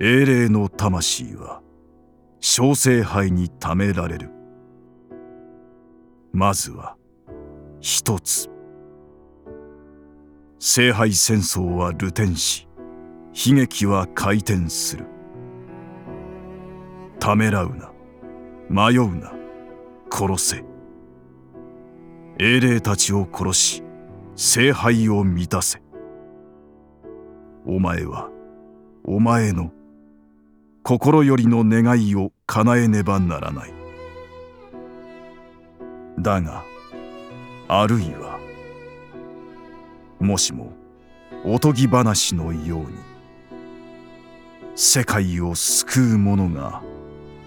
英霊の魂は小聖杯に貯められる。まずは一つ。聖杯戦争は流転し悲劇は回転する。ためらうな。迷うな。殺せ。英霊たちを殺し聖杯を満たせ。お前はお前の心よりの願いを叶えねばならない。だがあるいはもしもおとぎ話のように世界を救う者が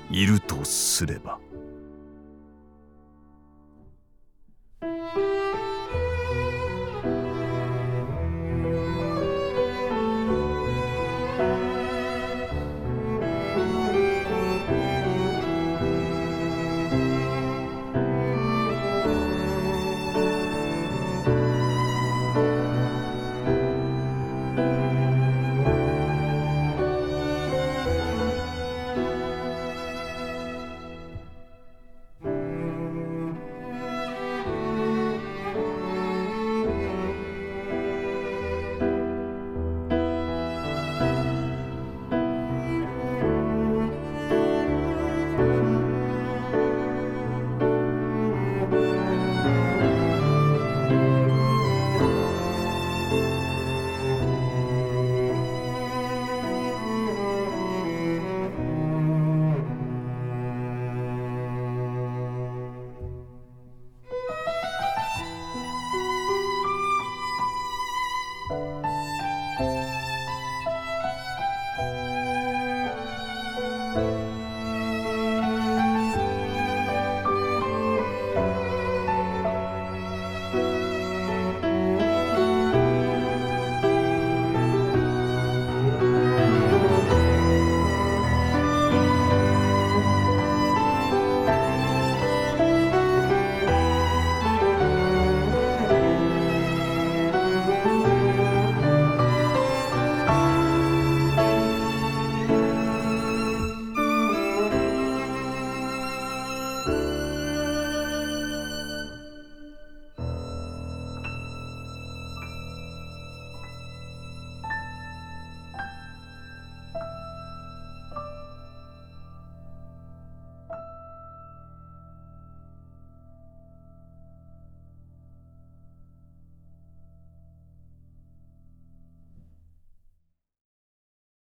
いるとすれば